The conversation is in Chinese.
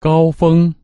高峰。